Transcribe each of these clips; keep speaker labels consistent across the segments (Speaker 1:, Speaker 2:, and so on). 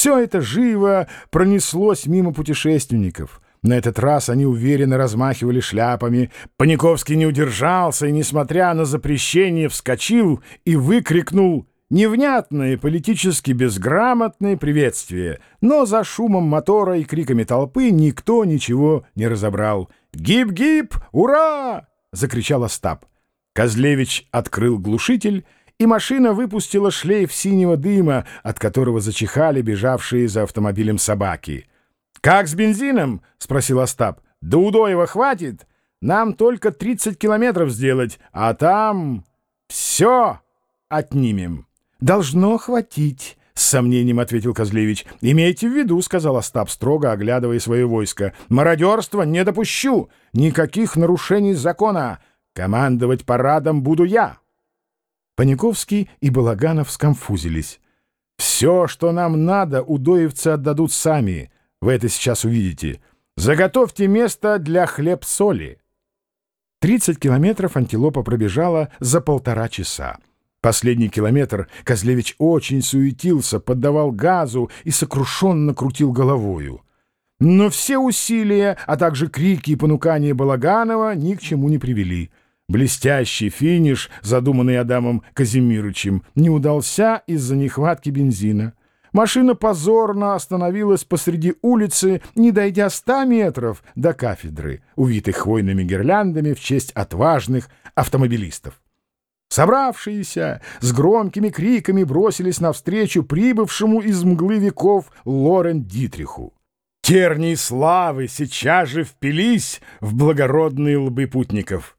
Speaker 1: Все это живо пронеслось мимо путешественников. На этот раз они уверенно размахивали шляпами. Паниковский не удержался и, несмотря на запрещение, вскочил и выкрикнул невнятное, политически безграмотное приветствие. Но за шумом мотора и криками толпы никто ничего не разобрал. «Гип-гип! Ура!» — закричал Остап. Козлевич открыл глушитель, и машина выпустила шлейф синего дыма, от которого зачихали бежавшие за автомобилем собаки. «Как с бензином?» — спросил Остап. «До Удоева хватит? Нам только 30 километров сделать, а там все отнимем». «Должно хватить», — с сомнением ответил Козлевич. «Имейте в виду», — сказал Остап, строго оглядывая свое войско. «Мародерство не допущу! Никаких нарушений закона! Командовать парадом буду я!» Паниковский и Балаганов скомфузились. «Все, что нам надо, удоевцы отдадут сами. Вы это сейчас увидите. Заготовьте место для хлеб-соли». Тридцать километров антилопа пробежала за полтора часа. Последний километр Козлевич очень суетился, поддавал газу и сокрушенно крутил головою. Но все усилия, а также крики и понукания Балаганова ни к чему не привели. Блестящий финиш, задуманный Адамом Казимировичем, не удался из-за нехватки бензина. Машина позорно остановилась посреди улицы, не дойдя ста метров до кафедры, увитой хвойными гирляндами в честь отважных автомобилистов. Собравшиеся с громкими криками бросились навстречу прибывшему из мглы веков Лорен Дитриху. Тернии славы сейчас же впились в благородные лбы путников.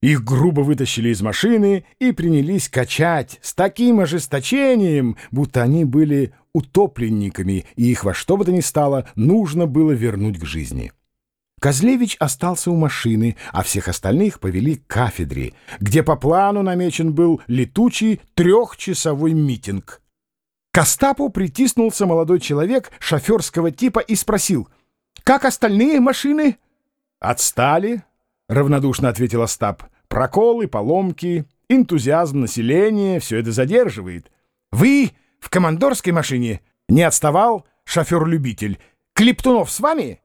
Speaker 1: Их грубо вытащили из машины и принялись качать с таким ожесточением, будто они были утопленниками, и их во что бы то ни стало нужно было вернуть к жизни. Козлевич остался у машины, а всех остальных повели к кафедре, где по плану намечен был летучий трехчасовой митинг. К Остапу притиснулся молодой человек шоферского типа и спросил, «Как остальные машины?» «Отстали», — равнодушно ответил Остап. «Проколы, поломки, энтузиазм населения — все это задерживает». «Вы в командорской машине?» «Не отставал шофер-любитель. Клептунов с вами?»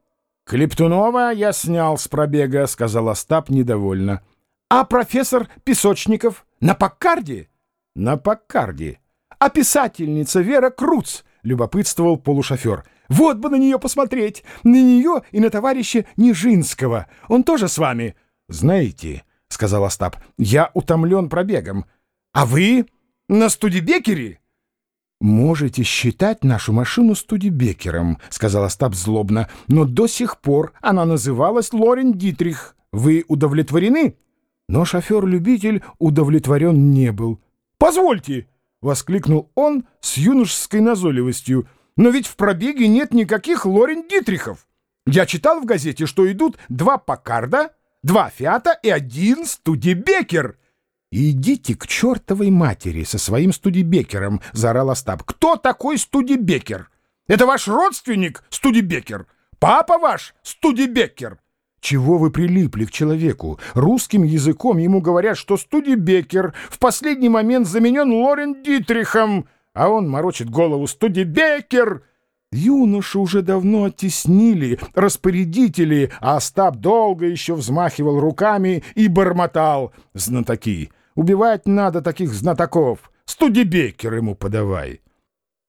Speaker 1: «Клептунова я снял с пробега», — сказал Остап недовольно. «А профессор Песочников? На Паккарде?» «На Паккарде». «А писательница Вера Круц?» — любопытствовал полушофер. «Вот бы на нее посмотреть! На нее и на товарища Нижинского. Он тоже с вами?» «Знаете», — сказал Остап, — «я утомлен пробегом. А вы на студибекере?» «Можете считать нашу машину Студебекером», — сказал Остап злобно, «но до сих пор она называлась Лорен Дитрих. Вы удовлетворены?» Но шофер-любитель удовлетворен не был. «Позвольте!» — воскликнул он с юношеской назойливостью. «Но ведь в пробеге нет никаких Лорен Дитрихов. Я читал в газете, что идут два Пакарда, два Фиата и один Студебекер». «Идите к чертовой матери со своим студибекером!» — заорал Остап. «Кто такой студибекер? Это ваш родственник, студибекер? Папа ваш, студибекер?» Чего вы прилипли к человеку? Русским языком ему говорят, что студибекер в последний момент заменен Лорен Дитрихом, а он морочит голову «студибекер». Юношу уже давно оттеснили распорядители, а Остап долго еще взмахивал руками и бормотал знатоки. Убивать надо таких знатоков. Студебекер ему подавай.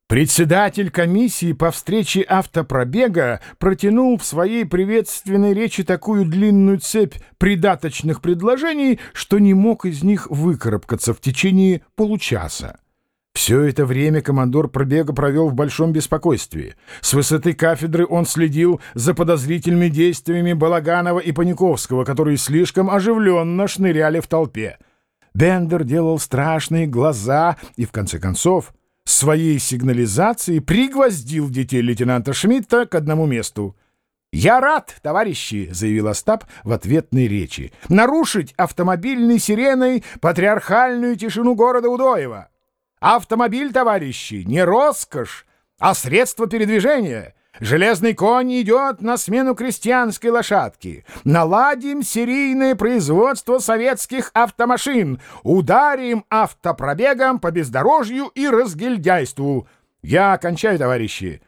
Speaker 1: Председатель комиссии по встрече автопробега протянул в своей приветственной речи такую длинную цепь придаточных предложений, что не мог из них выкарабкаться в течение получаса. Все это время командор пробега провел в большом беспокойстве. С высоты кафедры он следил за подозрительными действиями Балаганова и Паниковского, которые слишком оживленно шныряли в толпе. Бендер делал страшные глаза и, в конце концов, своей сигнализацией пригвоздил детей лейтенанта Шмидта к одному месту. «Я рад, товарищи», — заявил Остап в ответной речи, — «нарушить автомобильной сиреной патриархальную тишину города Удоева. Автомобиль, товарищи, не роскошь, а средство передвижения». Железный конь идет на смену крестьянской лошадки. Наладим серийное производство советских автомашин. Ударим автопробегом по бездорожью и разгильдяйству. Я кончаю, товарищи.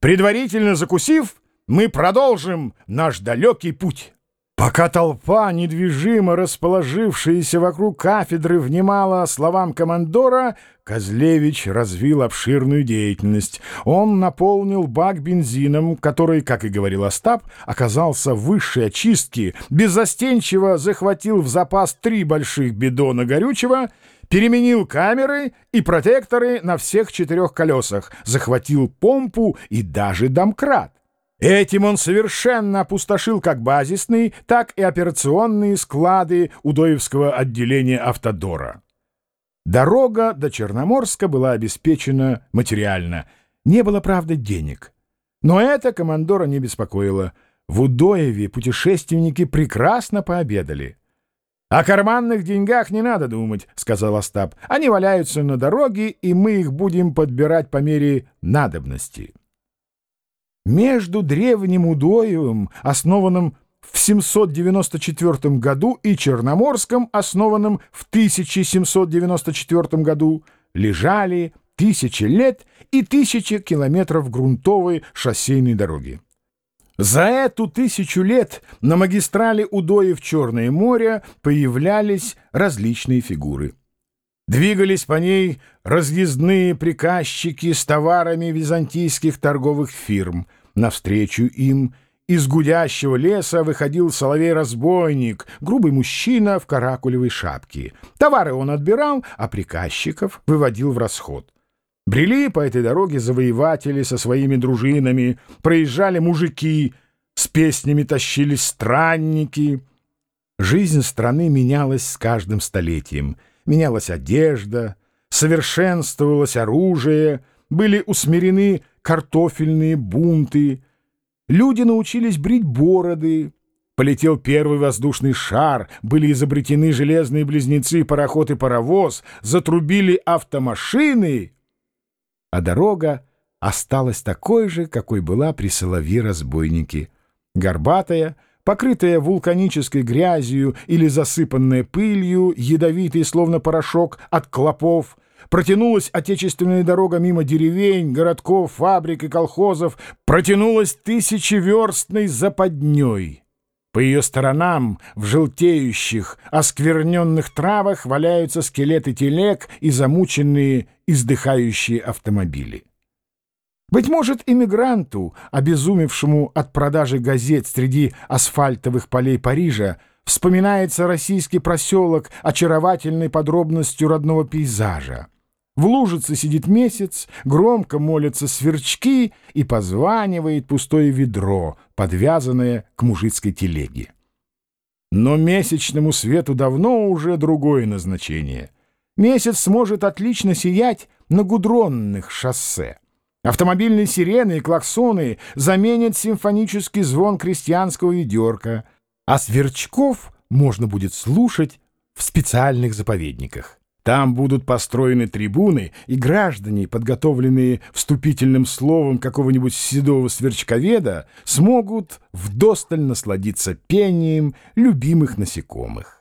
Speaker 1: Предварительно закусив, мы продолжим наш далекий путь». Пока толпа, недвижимо расположившаяся вокруг кафедры, внимала словам командора, Козлевич развил обширную деятельность. Он наполнил бак бензином, который, как и говорил Остап, оказался высшей очистки, беззастенчиво захватил в запас три больших бидона горючего, переменил камеры и протекторы на всех четырех колесах, захватил помпу и даже домкрат. Этим он совершенно опустошил как базисные, так и операционные склады Удоевского отделения «Автодора». Дорога до Черноморска была обеспечена материально. Не было, правда, денег. Но это командора не беспокоило. В Удоеве путешественники прекрасно пообедали. «О карманных деньгах не надо думать», — сказал Остап. «Они валяются на дороге, и мы их будем подбирать по мере надобности». Между древним Удоевым, основанным в 794 году, и Черноморском, основанным в 1794 году, лежали тысячи лет и тысячи километров грунтовой шоссейной дороги. За эту тысячу лет на магистрали Удоев-Черное море появлялись различные фигуры. Двигались по ней разъездные приказчики с товарами византийских торговых фирм. Навстречу им из гудящего леса выходил соловей-разбойник, грубый мужчина в каракулевой шапке. Товары он отбирал, а приказчиков выводил в расход. Брели по этой дороге завоеватели со своими дружинами, проезжали мужики, с песнями тащились странники. Жизнь страны менялась с каждым столетием — менялась одежда, совершенствовалось оружие, были усмирены картофельные бунты, люди научились брить бороды, полетел первый воздушный шар, были изобретены железные близнецы, пароход и паровоз, затрубили автомашины, а дорога осталась такой же, какой была при соловье-разбойнике, горбатая, покрытая вулканической грязью или засыпанная пылью, ядовитый, словно порошок от клопов, протянулась отечественная дорога мимо деревень, городков, фабрик и колхозов, протянулась тысячеверстной западней. По ее сторонам, в желтеющих, оскверненных травах валяются скелеты телег и замученные, издыхающие автомобили. Быть может, иммигранту, обезумевшему от продажи газет среди асфальтовых полей Парижа, вспоминается российский проселок очаровательной подробностью родного пейзажа. В лужице сидит месяц, громко молятся сверчки и позванивает пустое ведро, подвязанное к мужицкой телеге. Но месячному свету давно уже другое назначение. Месяц сможет отлично сиять на гудронных шоссе. Автомобильные сирены и клаксоны заменят симфонический звон крестьянского ведерка, а сверчков можно будет слушать в специальных заповедниках. Там будут построены трибуны, и граждане, подготовленные вступительным словом какого-нибудь седого сверчковеда, смогут вдосталь насладиться пением любимых насекомых.